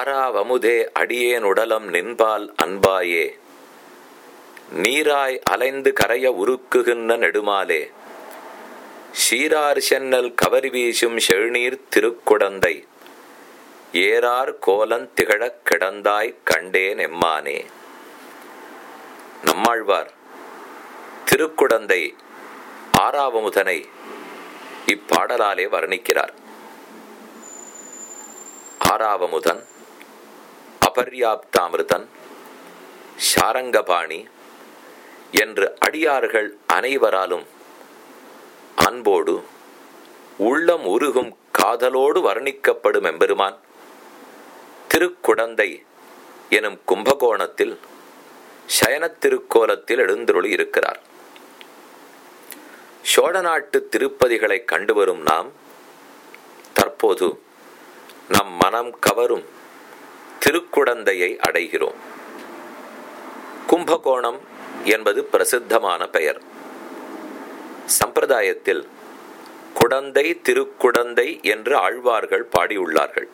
ஆறாவமுதே அடியேன் உடலம் நின்பால் அன்பாயே. நீராய் அலைந்து கரைய உருக்குகின்ற நெடுமாலே. சீரார் சென்னல் கவரி வீசும் செழுநீர் திருக்குடந்தை. ஏறார் கோலன் திகழக் கிடந்தாய் கண்டேன் எம்மானே. நம்மாழ்வார் திருக்குடந்தை ஆறாவமுதனை இப்பாடலாலே வர்ணிக்கிறார். ஆறாவமுதன் அபர்யாப்தாமிருதன் ஷாரங்கபாணி என்று அடியார்கள் அனைவராலும் அன்போடு உள்ளம் உருகும் காதலோடு வர்ணிக்கப்படும் எம்பெருமான் திருக்குடந்தை எனும் கும்பகோணத்தில் சயனத் திருக்கோலத்தில் எழுந்தருளி இருக்கிறார். சோழநாட்டு திருப்பதிகளை கண்டு வரும் நாம் தற்போது நம் மனம் கவரும் திருக்குடந்தையை அடைகிறோம். கும்பகோணம் என்பது பிரசித்தமான பெயர். சம்பிரதாயத்தில் குடந்தை திருக்குடந்தை என்று ஆழ்வார்கள் பாடியுள்ளார்கள்.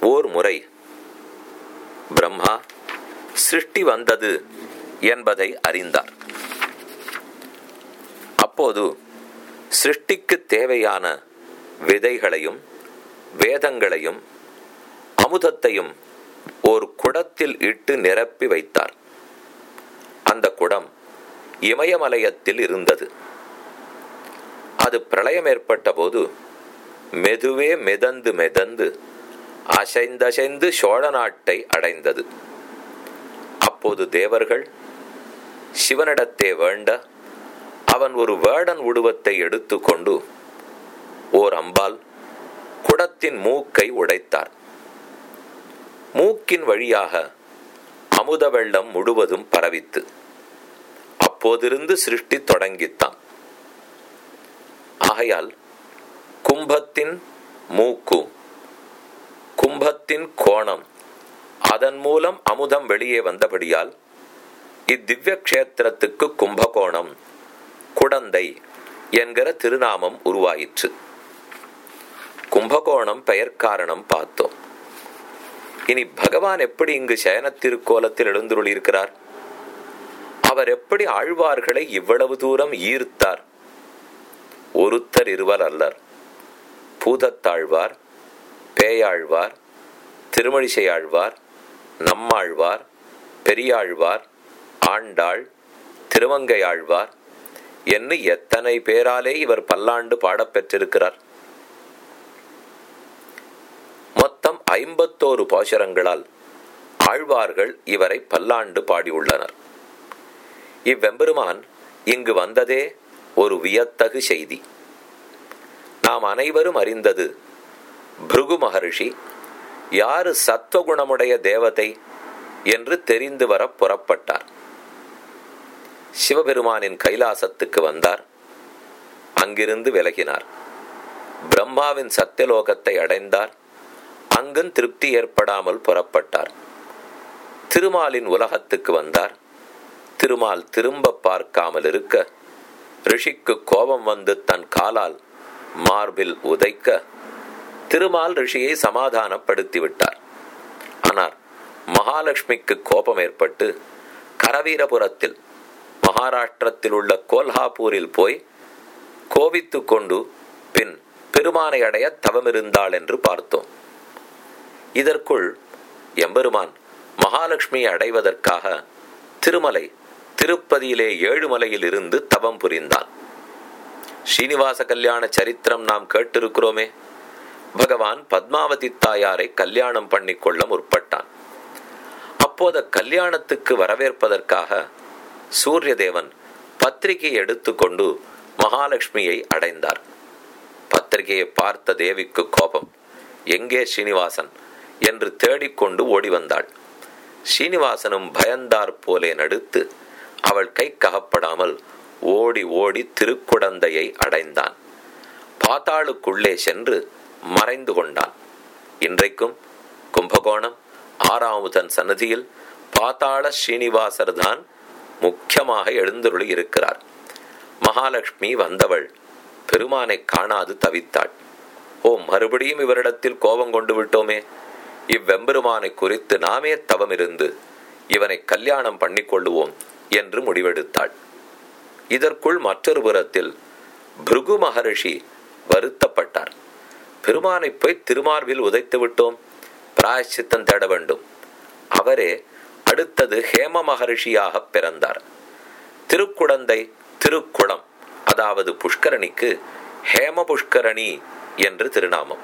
ஓர் முறை பிரம்மா சிருஷ்டி வந்தது என்பதை அறிந்தார். அப்போது சிருஷ்டிக்கு தேவையான விதைகளையும் வேதங்களையும் அமுதத்தையும் ஒரு குடத்தில் இட்டு நிரப்பி வைத்தார். அந்த குடம் இமயமலையத்தில் இருந்தது. அது பிரளயம் ஏற்பட்ட போது மெதுவே மிதந்து மிதந்து அசைந்தசைந்து சோழ நாட்டை அடைந்தது. அப்போது தேவர்கள் சிவனிடத்தே வேண்ட அவன் ஒரு வேடன் உடுவத்தை எடுத்துக்கொண்டு ஓர் அம்பால் குடத்தின் மூக்கை உடைத்தார். மூக்கின் வழியாக அமுத வெள்ளம் முழுவதும் பரவித்து அப்போதிருந்து சிருஷ்டி தொடங்கித்தான். ஆகையால் கும்பத்தின் மூக்கு கும்பத்தின் கோணம் அதன் மூலம் அமுதம் வெளியே வந்தபடியால் இத்திவ்ய கஷேத்திரத்துக்கு கும்பகோணம் குடந்தை என்கிற திருநாமம் உருவாயிற்று. கும்பகோணம் பெயர் காரணம் பார்த்தோம். இனி பகவான் எப்படி இங்கு சயனத்திருக்கோலத்தில் எழுந்துருள் இருக்கிறார் அவர் எப்படி ஆழ்வார்களை இவ்வளவு தூரம் ஈர்த்தார்? ஒருத்தர் இருவர் அல்லர். பூதத்தாழ்வார் பேயாழ்வார் திருமணிசையாழ்வார் நம்மாழ்வார் பெரியாழ்வார் ஆண்டாள் திருவங்கையாழ்வார் என்று எத்தனை பேராலே இவர் பல்லாண்டு பாடப்பெற்றிருக்கிறார். ஐம்பத்தோரு பாசுரங்களால் ஆழ்வார்கள் இவரை பல்லாண்டு பாடியுள்ளனர். இவ்வெம்பெருமான் இங்கு வந்ததே ஒரு வியத்தகு செய்தி. நாம் அனைவரும் அறிந்தது பிருகு மகர்ஷி யாரு சத்வகுணமுடைய தேவதை என்று தெரிந்து வர புறப்பட்டார். சிவபெருமானின் கைலாசத்துக்கு வந்தார். அங்கிருந்து விலகினார். பிரம்மாவின் சத்தியலோகத்தை அடைந்தார். அங்கும் திருப்தி ஏற்படாமல் புறப்பட்டார். திருமாலின் உலகத்துக்கு வந்தார். திருமால் திரும்ப பார்க்காமல் இருக்க ரிஷிக்கு கோபம் வந்து தன் காலால் மார்பில் உதைக்க திருமால் ரிஷியை சமாதானப்படுத்தி விட்டார். ஆனால் மகாலட்சுமிக்கு கோபம் ஏற்பட்டு கரவீரபுரத்தில் மகாராஷ்டிரத்தில் உள்ள கோல்ஹாப்பூரில் போய் கோவித்து கொண்டு பின் பெருமானை அடைய தவமிருந்தாள் என்று பார்த்தோம். இதற்குள் எம்பெருமான் மகாலட்சுமியை அடைவதற்காக திருமலை திருப்பதியிலே ஏழுமலையில் இருந்து தவம் புரிந்தான். ஸ்ரீனிவாச கல்யாண சரித்திரம் நாம் கேட்டிருக்கிறோமே. பகவான் பத்மாவதி தாயாரை கல்யாணம் பண்ணிக்கொள்ள முற்பட்டான். அப்போது கல்யாணத்துக்கு வரவேற்பதற்காக சூரியதேவன் பத்திரிகை எடுத்துக்கொண்டு மகாலட்சுமியை அடைந்தார். பத்திரிகையை பார்த்த தேவிக்கு கோபம். எங்கே ஸ்ரீனிவாசன் என்று தேடிக்கொண்டு ஓடி வந்தாள் ஸ்ரீனிவாசனும் பயந்தார் போலே நடுத்து அவள் கை ககப்படாமல் ஓடி ஓடி திருக்குடந்தையை அடைந்தான். பாத்தாளுக்குள்ளே சென்று மறைந்து கொண்டான் இன்றைக்கும் கும்பகோணம் ஆறாமுதன் சன்னதியில் பாத்தாள ஸ்ரீனிவாசர் தான் முக்கியமாக எழுந்தருளி இருக்கிறார். மகாலட்சுமி வந்தவள் பெருமானை காணாது தவித்தாள். ஓ மறுபடியும் இவரிடத்தில் கோபம் கொண்டு விட்டோமே. இவ்வெம்பெருமானை குறித்து நாமே தவமிருந்து இவனை கல்யாணம் பண்ணிக்கொள்ளுவோம் என்று முடிவெடுத்தாள். இதற்குள் மற்றொரு புறத்தில் பிருகு மகரிஷி வருத்தப்பட்டார். பெருமானை போய் திருமார்பில் உதைத்து விட்டோம். பிராயச்சித்தம் தேட வேண்டும். அவரே அடுத்தது ஹேம மகரிஷியாக பிறந்தார். திருக்குடந்தை திருக்குளம் அதாவது புஷ்கரணிக்கு ஹேம புஷ்கரணி என்று திருநாமம்.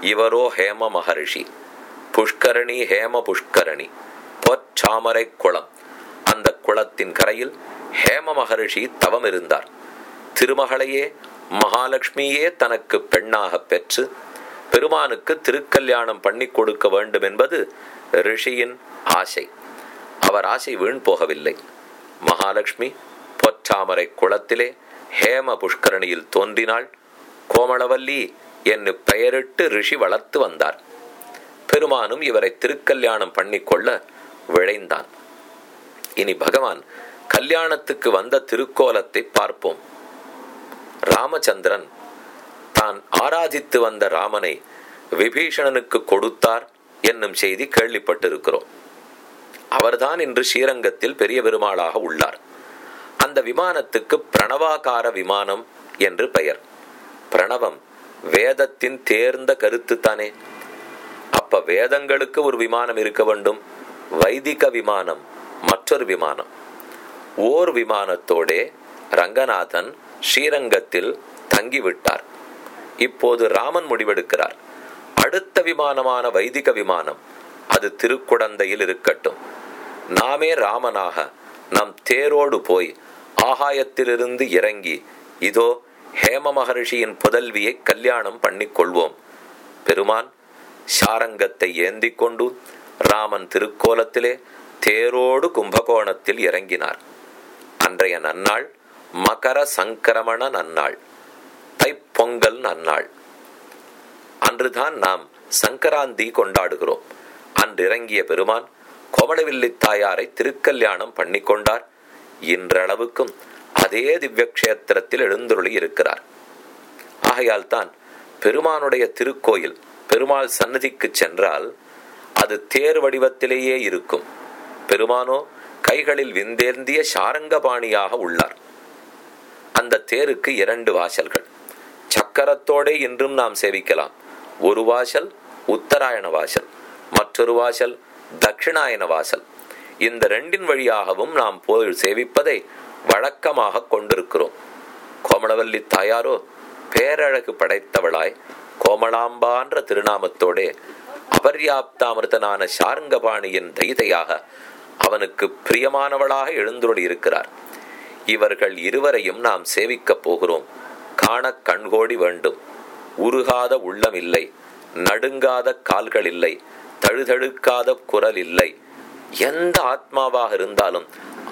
இவரோ ஹேம மகரிஷி. புஷ்கரணி ஹேம புஷ்கரணி பொற்சாமரை குளம். அந்த குளத்தின் கரையில் ஹேம மகரிஷி தவம் இருந்தார் திருமகளையே மகாலட்சுமியே தனக்கு பெண்ணாக பெற்று பெருமானுக்கு திருக்கல்யாணம் பண்ணி கொடுக்க வேண்டும் என்பது ரிஷியின் ஆசை. அவர் ஆசை வீண் போகவில்லை. மகாலட்சுமி பொற்றாமரை குளத்திலே ஹேம புஷ்கரணியில் தோன்றினாள். கோமளவல்லி என்று பெயரிட்டு ரிஷி வளர்த்து வந்தார். பெருமானும் இவரை திருக்கல்யாணம் பண்ணிக்கொள்ள விழைந்தான். இனி பகவான் கல்யாணத்துக்கு வந்த திருக்கோலத்தை பார்ப்போம். ராமச்சந்திரன் தான் ஆராதித்து வந்த ராமனை விபீஷணனுக்கு கொடுத்தார் என்னும் செய்தி கேள்விப்பட்டிருக்கிறோம். அவர்தான் இன்று ஸ்ரீரங்கத்தில் பெரிய பெருமாளாக உள்ளார். அந்த விமானத்துக்கு பிரணவாகார விமானம் என்று பெயர். பிரணவம் வேதத்தின் தேர்ந்த கருத்து தானே அப்ப வேதங்களுக்கு ஒரு விமானம் இருக்க வேண்டும். வைதிக விமானம் மற்றொரு விமானம். ஓர் விமானத்தோடே ரங்கநாதன் ஸ்ரீரங்கத்தில் தங்கிவிட்டார். இப்போது ராமன் முடிவெடுக்கிறார். அடுத்த விமானமான வைதிக விமானம் அது திருக்குடந்தையில் இருக்கட்டும். நாமே ராமனாக நம் தேரோடு போய் ஆகாயத்திலிருந்து இறங்கி இதோ ஹேம மகரிஷியின் புதல்வியை கல்யாணம் பண்ணிக்கொள்வோம். பெருமான் சாரங்கத்தை ஏந்தி கொண்டு ராமன் திருக்கோலத்திலே தேரோடு கும்பகோணத்தில் இறங்கினார். அன்றைய நன்னாள் மகர சங்கிரமண நன்னாள் தைப்பொங்கல் நன்னாள். அன்றுதான் நாம் சங்கராந்தி கொண்டாடுகிறோம். அன்றிறங்கிய பெருமான் கோமளவில்லி தாயாரை திருக்கல்யாணம் பண்ணி கொண்டார் இன்றளவுக்கும் அதே திவ்ய கஷேத்திரத்தில் எழுந்துருளி இருக்கிறார் ஆகையால் தான் பெருமானுடைய திருக்கோயில் பெருமாள் சன்னதிக்கு சென்றால் அது தேர் வடிவத்திலேயே இருக்கும். பெருமானோ கைகளில் விந்தேந்திய சாரங்கபாணியாக உள்ளார். அந்த தேருக்கு இரண்டு வாசல்கள். சக்கரத்தோடே இன்றும் நாம் சேவிக்கலாம். ஒரு வாசல் உத்தராயண வாசல் மற்றொரு வாசல் தட்சிணாயன வாசல். இந்த ரெண்டின் வழியாகவும் நாம் போய் சேவிப்பதை வழக்கமாக கொண்டிருக்கிறோம். கோமலவல்லி தாயாரோ பேரழகு படைத்தவளாய் கோமளாம்பான்ற திருநாமத்தோடே அபர்யாப்தாமிருதனான சாரங்கபாணியின் தைதையாக அவனுக்கு பிரியமானவளாக எழுந்துள்ளி இருக்கிறார். இவர்கள் இருவரையும் நாம் சேவிக்கப் போகிறோம். காண கண்கோடி வேண்டும். உருகாத உள்ளம் இல்லை. நடுங்காத கால்கள் இல்லை. தழுதழுக்காத குரல் இல்லை. எந்த ஆத்மாவாக இருந்தாலும்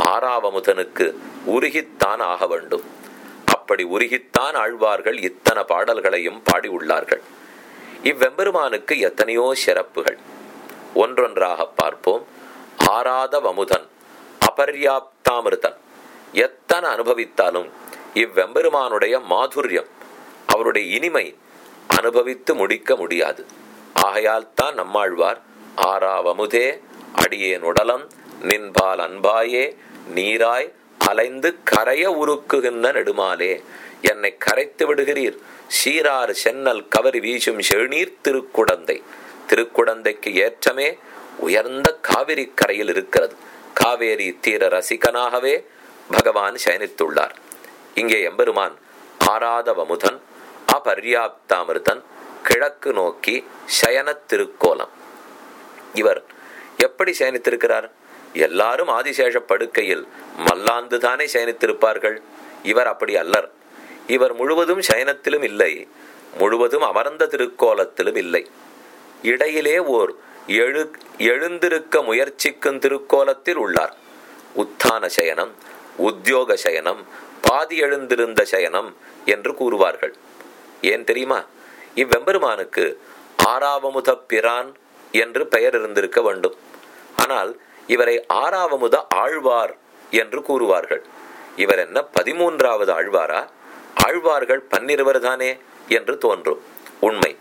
ஆறாவமுதனுக்கு உருகித்தான் ஆக வேண்டும். அப்படி உருகித்தான் ஆழ்வார்கள் இத்தனை பாடல்களையும் பாடி உள்ளார்கள் இவ்வெம்பெருமானுக்கு எத்தனையோ சிறப்புகள். ஒன்றொன்றாக பார்ப்போம். ஆராத வமுதன் அபர்யாப்தாமிருதன். எத்தனை அனுபவித்தாலும் இவ்வெம்பெருமானுடைய மாதுரியம் அவருடைய இனிமை அனுபவித்து முடிக்க முடியாது. ஆகையால் தான் நம்மாழ்வார் ஆறாவமுதே அடியேன் உடலம் நின்பால் அன்பாயே நீராய் அலைந்து கரைய உருக்குகின்ற நெடுமாலே. என்னை கரைத்து விடுகிறீர். சீராறு சென்னல் கவரி வீசும் செழுநீர் திருக்குடந்தை. திருக்குடந்தைக்கு ஏற்றமே உயர்ந்த காவிரி கரையில் இருக்கிறது. காவேரி தீர ரசிகனாகவே பகவான் சயனித்துள்ளார். இங்கே எம்பெருமான் ஆராதவமுதன் அபர்யாப்தாமிருதன் கிழக்கு நோக்கி சயன திருக்கோலம். இவர் எப்படி சயனித்திருக்கிறார்? எல்லாரும் ஆதிசேஷ படுக்கையில் மல்லாந்து தானே சயனித்திருப்பார்கள்? இவர் அப்படி அல்லர். இவர் முழுவதும் சயனத்திலும் இல்லை முழுவதும் அமர்ந்த திருக்கோலத்திலும் இல்லை. இடையிலே ஓர் எழு எழுந்திருக்க முயற்சிக்கும் திருக்கோலத்தில் உள்ளார். உத்தான சயனம் உத்தியோக சயனம் பாதி எழுந்திருந்த சயனம் என்று கூறுவார்கள். ஏன் தெரியுமா? இவ்வெம்பெருமானுக்கு ஆறாவமுத பிரான் என்று பெயர் இருந்திருக்க வேண்டும். ஆனால் இவரை ஆறாவமுத ஆழ்வார் என்று கூறுவார்கள். இவர் என்ன பதிமூன்றாவது ஆழ்வாரா? ஆழ்வார்கள் பன்னிருவர் தானே என்று தோன்றும். உண்மை.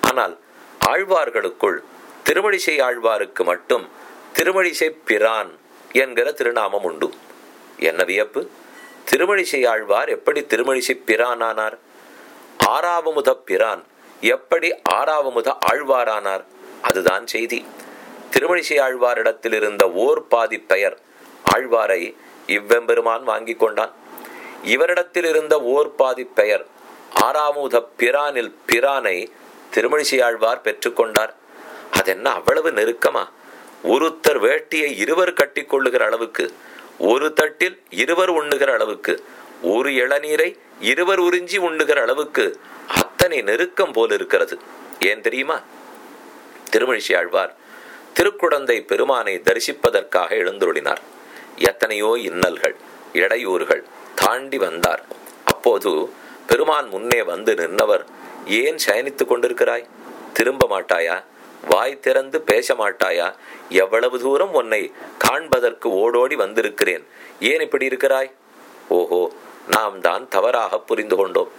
ஆனால் ஆழ்வார்களுக்குள் திருமழிசை ஆழ்வாருக்கு மட்டும் திருமழிசை பிரான் என்கிற திருநாமம் உண்டு. என்ன வியப்பு? திருமழிசை ஆழ்வார் எப்படி திருமழிசை பிரானானார்? ஆறாவமுத பிரான் எப்படி ஆறாவமுத ஆழ்வாரானார்? அதுதான் செய்தி. திருமணிசை ஆழ்வாரிடத்தில் இருந்த ஓர் பாதி பெயர் ஆழ்வாரை இவ்வெம்பெருமான் வாங்கி கொண்டான். இவரிடத்தில் இருந்த ஓர் பாதி பெயர் ஆறாமுத பிரானில் பிரானை திருமணிசை ஆழ்வார் பெற்றுக்கொண்டார் அதென்ன அவ்வளவு நெருக்கமா? ஒருத்தர் வேட்டியை இருவர் கட்டி கொள்ளுகிற அளவுக்கு ஒரு தட்டில் இருவர் உண்ணுகிற அளவுக்கு ஒரு இளநீரை இருவர் உறிஞ்சி உண்ணுகிற அளவுக்கு அத்தனை நெருக்கம் போல் இருக்கிறது ஏன் தெரியுமா? திருமழிசை ஆழ்வார் திருக்குடந்தை பெருமானை தரிசிப்பதற்காக எழுந்துருளினார். எத்தனையோ இன்னல்கள் இடையூறுகள் தாண்டி வந்தார். அப்போது பெருமான் முன்னே வந்து நின்றவர் ஏன் சயனித்துக் கொண்டிருக்கிறாய்? திரும்ப மாட்டாயா? வாய் திறந்து பேச மாட்டாயா? எவ்வளவு தூரம் உன்னை காண்பதற்கு ஓடோடி வந்திருக்கிறேன். ஏன் இப்படி இருக்கிறாய்? ஓஹோ நாம் தான் தவறாக புரிந்து கொண்டோம்.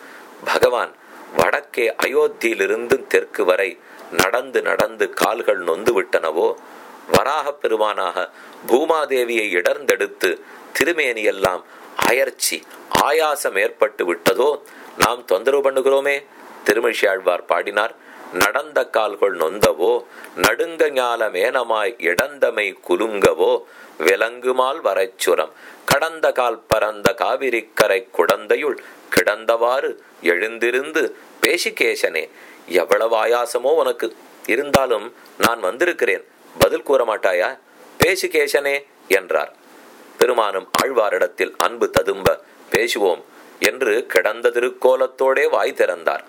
பகவான் வடக்கே அயோத்தியிலிருந்து தெற்கு வரை நடந்து நடந்து கால்கள் நொந்து விட்டனவோ வராக பெருமானாக பூமாதேவியை இடர்ந்தெடுத்து திருமேனியெல்லாம் அயர்ச்சி ஆயாசம் ஏற்பட்டு விட்டதோ நாம் தொந்தரவு பண்ணுகிறோமே திருமிழியாழ்வார் பாடினார். நடந்த கால்கள் நொந்தவோ நடுங்க ஞாலமேனமாய் இடந்தமை குலுங்கவோ விலங்குமால் வரைச்சுரம் கடந்த கால் பரந்த காவிரிக்கரை குடந்தையுள் கிடந்தவாறு எழுந்திருந்து பேசிகேசனே எவ்வளவு ஆயாசமோ உனக்கு? இருந்தாலும் நான் வந்திருக்கிறேன். பதில் கூற மாட்டாயா? பேசிகேசனே என்றார். பெருமானும் ஆழ்வாரிடத்தில் அன்பு ததும்ப பேசுவோம் என்று கிடந்த திருக்கோலத்தோடே வாய் திறந்தார்.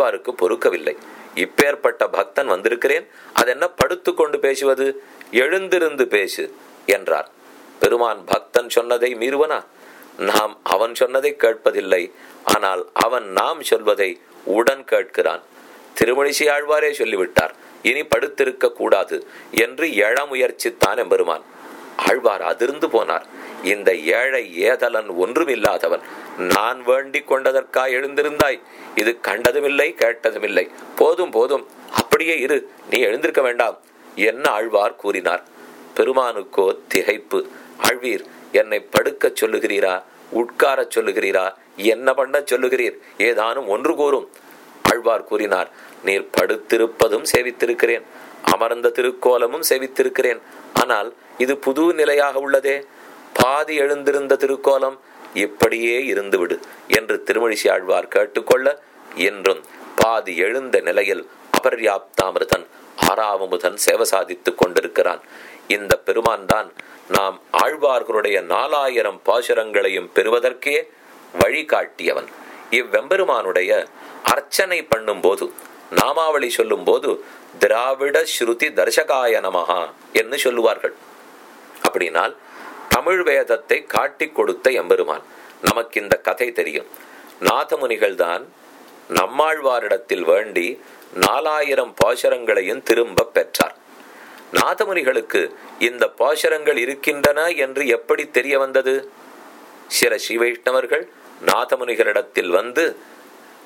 ஆழ்வாருக்கு பொறுக்கவில்லை. இப்பேற்பட்ட பக்தன் வந்திருக்கிறேன். அதென்ன படுத்து கொண்டு பேசுவது? எழுந்திருந்து பேசு என்றார். பெருமான் பக்தன் சொன்னதை மீறுவனா? நாம் அவன் சொன்னதை கேட்பதில்லை. ஆனால் அவன் நாம் சொல்வதை உடன் கேட்கிறான். திருமணிசி ஆழ்வாரே சொல்லிவிட்டார். இனி படுத்திருக்க கூடாது என்று எழ முயற்சித்தான் எம்பெருமான் ஆழ்வார் அதிர்ந்து போனார். இந்த ஏழை ஏதலன் ஒன்றுமில்லாதவன் நான் வேண்டிக் கொண்டதற்கா எழுந்திருந்தாய்? இது கண்டதுமில்லை கேட்டதுமில்லை. போதும் போதும். அப்படியே இரு. நீ எழுந்திருக்க வேண்டாம். என்ன ஆழ்வார் கூறினார். பெருமானுக்கோ திகைப்பு. ஆழ்வீர் என்னை படுக்கச் சொல்லுகிறீரா? உட்காரச் சொல்லுகிறீரா? என்ன பண்ண சொல்லுகிறீர்? ஏதானும் ஒன்று கூறும். ஆழ்வார் கூறினார் நீர் படுத்திருப்பதும் சேவித்திருக்கிறேன். அமர்ந்த திருக்கோலமும் சேவித்திருக்கிறேன். ஆனால் இது புது நிலையாக உள்ளதே. பாதி எழுந்திருந்த திருக்கோலம் இப்படியே இருந்துவிடு என்று திருமழிசி ஆழ்வார் கேட்டுக்கொள்ள என்றும் பாதி எழுந்த நிலையில் அபர்யாப்தாமிருதன் ஆறாவமுதன் சேவை சாதித்துக் கொண்டிருக்கிறான். இந்த பெருமான் தான் நாம் ஆழ்வார்களுடைய நாலாயிரம் பாசுரங்களையும் பெறுவதற்கே வழிகாட்டியவன் இவ்வெம்பெருமானுடைய அர்ச்சனை பண்ணும் போது நாமாவளி சொல்லும் போது திராவிட ஸ்ருதி தர்சகாய நமகா என்று சொல்லுவார்கள். அப்படின்னால் தமிழ் வேதத்தை காட்டி கொடுத்த எம்பெருமான் நமக்கு இந்த கதை தெரியும். நாதமுனிகள் தான் நம்மாழ்வாரிடத்தில் வேண்டி நாலாயிரம் பாசுரங்களையும் திரும்ப பெற்றார். நாதமுனிகளுக்கு இந்த பாசுரங்கள் இருக்கின்றன என்று எப்படி தெரிய வந்தது? சில ஸ்ரீவைஷ்ணவர்கள் நாதமுனிகளிடத்தில் வந்து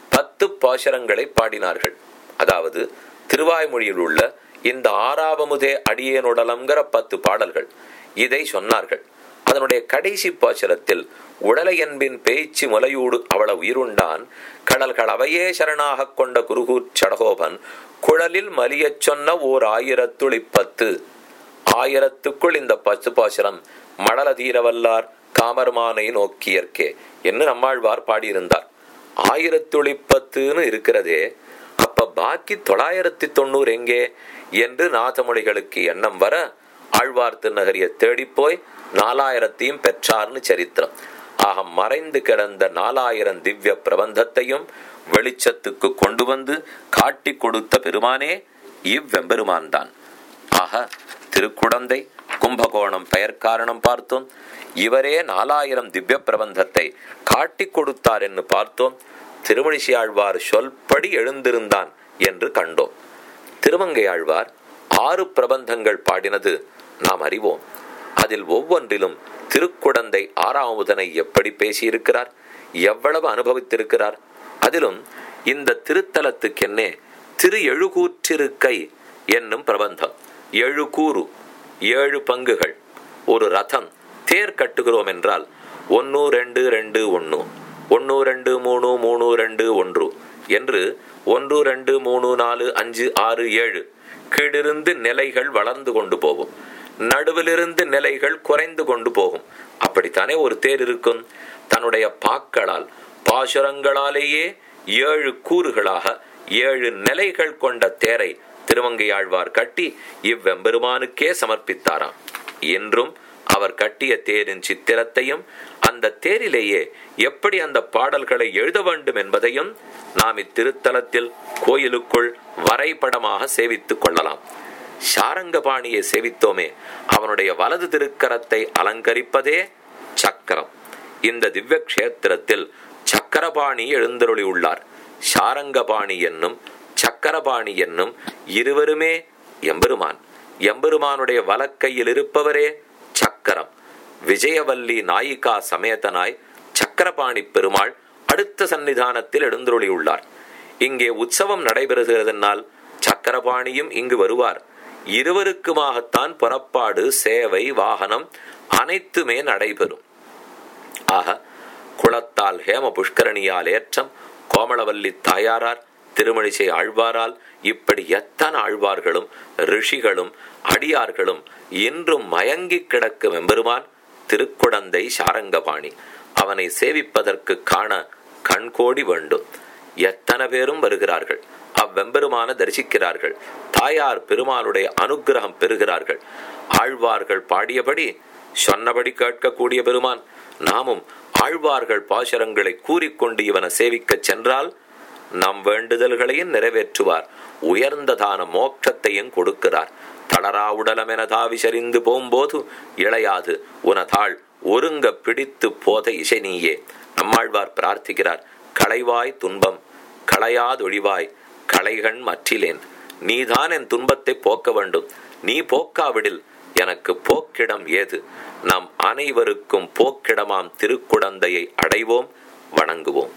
பத்து பாசுரங்களை பாடினார்கள். அதாவது திருவாய்மொழியில் உள்ள இந்த ஆறாவமுதே அடியேனுடலம்ங்கிற பத்து பாடல்கள் இதை சொன்னார்கள். அதனுடைய கடைசி பாசுரத்தில் உடலை என்பின் பேச்சு முலையூடு அவள உயிருண்டான். கடல்கள் அவையே சரணாக கொண்ட குருகூர் சடகோபன் குழலில் மலியச் சொன்ன ஓர் ஆயிரத்துளி பத்து ஆயிரத்துக்குள் இந்த பத்து பாசுரம் மடல தீரவல்லார் காமர்மானை நோக்கியற்கே என்று நம்மாழ்வார் பாடியிருந்தார். ஆயிரத்துளிப்பத்துன்னு இருக்கிறதே அப்ப பாக்கி தொள்ளாயிரத்தி தொண்ணூறு எங்கே? என்று நாதமொழிகளுக்கு எண்ணம் வர ஆழ்வார் திருநகரிய தேடிப்போய் நாலாயிரத்தையும் பெற்றார்னு சரித்திரம். ஆக மறைந்து கிடந்த நாலாயிரம் திவ்ய பிரபந்தத்தையும் வெளிச்சத்துக்கு கொண்டு வந்து காட்டி கொடுத்த பெருமானே இவ்வெம்பெருமான் தான். ஆக திருக்குடந்தை கும்பகோணம் பெயர் காரணம் பார்த்தோம். இவரே நாலாயிரம் திவ்ய பிரபந்தத்தை காட்டி கொடுத்தார் என்று பார்த்தோம். திருமணிசி ஆழ்வார் சொல்படி எழுந்திருந்தான் என்று கண்டோம். திருமங்கையாழ்வார் ஆறு பிரபந்தங்கள் பாடினது நாம் அறிவோம். அதில் ஒவ்வொன்றிலும் திருக்குடந்தை ஆறாமுதனை எப்படி பேசியிருக்கிறார்? எவ்வளவு அனுபவித்திருக்கிறார்? அதிலும் இந்த திருத்தலத்துக்கென்னே திரு எழுகூற்றிருக்கை என்னும் பிரபந்தம். ஏழு கூறு ஏழு பங்குகள் ஒரு ரதம் தேர் கட்டுகிறோம் என்றால் ஒன்று ரெண்டு ரெண்டு ஒன்று ஒன்று ரெண்டு மூணு மூணு ரெண்டு ஒன்று என்று ஒன்று ரெண்டு மூணு நாலு அஞ்சு ஆறு ஏழு கீழிருந்து நிலைகள் வளர்ந்து கொண்டு போகும். நடுவிலிருந்து நிலைகள் குறைந்து கொண்டு போகும். அப்படித்தானே ஒரு தேர் இருக்கும்? தன்னுடைய பாக்களால் பாசுரங்களாலேயே ஏழு கூறுகளாக ஏழு நிலைகள் கொண்ட தேரை திருமங்கையாழ்வார் கட்டி இவ்வெம்பெருமானுக்கே சமர்ப்பித்தாராம். என்றும் அவர் கட்டிய தேரின் சித்திரத்தையும் அந்த தேரிலேயே எப்படி அந்த பாடல்களை எழுத வேண்டும் என்பதையும் நாம் இத்திருத்தலத்தில் கோயிலுக்குள் வரைபடமாக சேவித்துக் கொள்ளலாம். சாரங்கபாணியை சேவித்தோமே அவனுடைய வலது திருக்கரத்தை அலங்கரிப்பதே சக்கரம். இந்த திவ்ய கஷேத்திரத்தில் சக்கரபாணி எழுந்தருளி உள்ளார் சாரங்கபாணி என்னும் சக்கரபாணி என்னும் இருவருமே எம்பெருமான். எம்பெருமானுடைய வலக்கையில் இருப்பவரே சக்கரம். விஜயவல்லி நாயிகா சமேதனாய் சக்கரபாணி பெருமாள் அடுத்த சன்னிதானத்தில் எழுந்தருளியுள்ளார். இங்கே உற்சவம் நடைபெறுகிறதனால் சக்கரபாணியும் இங்கு வருவார். இருவருக்குமாகத்தான் புறப்பாடு சேவை வாகனம் அனைத்துமே நடைபெறும். ஆக குளத்தால் ஹேம புஷ்கரணியால் ஏற்றம் கோமளவல்லி தாயாரார் திருமணிசை ஆழ்வாரால் இப்படி எத்தனை ஆழ்வார்களும் ரிஷிகளும் அடியார்களும் இன்றும் மயங்கி கிடக்கும் எம்பெருமான் திருக்குடந்தை சாரங்கபாணி. அவனை சேவிப்பதற்கு காண கண்கோடி வேண்டும். எத்தனை பேரும் வருகிறார்கள்? அவ்வெம்பெருமான தரிசிக்கிறார்கள். தாயார் பெருமாளுடைய அனுகிரகம் பெறுகிறார்கள். ஆழ்வார்கள் பாடியபடி சொன்னபடி கேட்கக்கூடிய பெருமான் நாமும் ஆழ்வார்கள் பாசரங்களை கூறிக்கொண்டு இவனை சேவிக்கச் சென்றால் நம் வேண்டுதல்களையும் நிறைவேற்றுவார். உயர்ந்ததான மோட்சத்தையும் கொடுக்கிறார். தளரா உடலமென தாவி சரிந்து போகும்போது இளையாது உனதாள் ஒருங்க பிடித்து போத இசை நீயே. நம்மாழ்வார் பிரார்த்திக்கிறார் களைவாய் துன்பம் களையாதொழிவாய் களைகண் மற்றிலேன். நீதான் என் துன்பத்தை போக்க வேண்டும். நீ போக்காவிடில் எனக்கு போக்கிடம் ஏது? நம் அனைவருக்கும் போக்கிடமாம் திருக்குடந்தையை அடைவோம் வணங்குவோம்.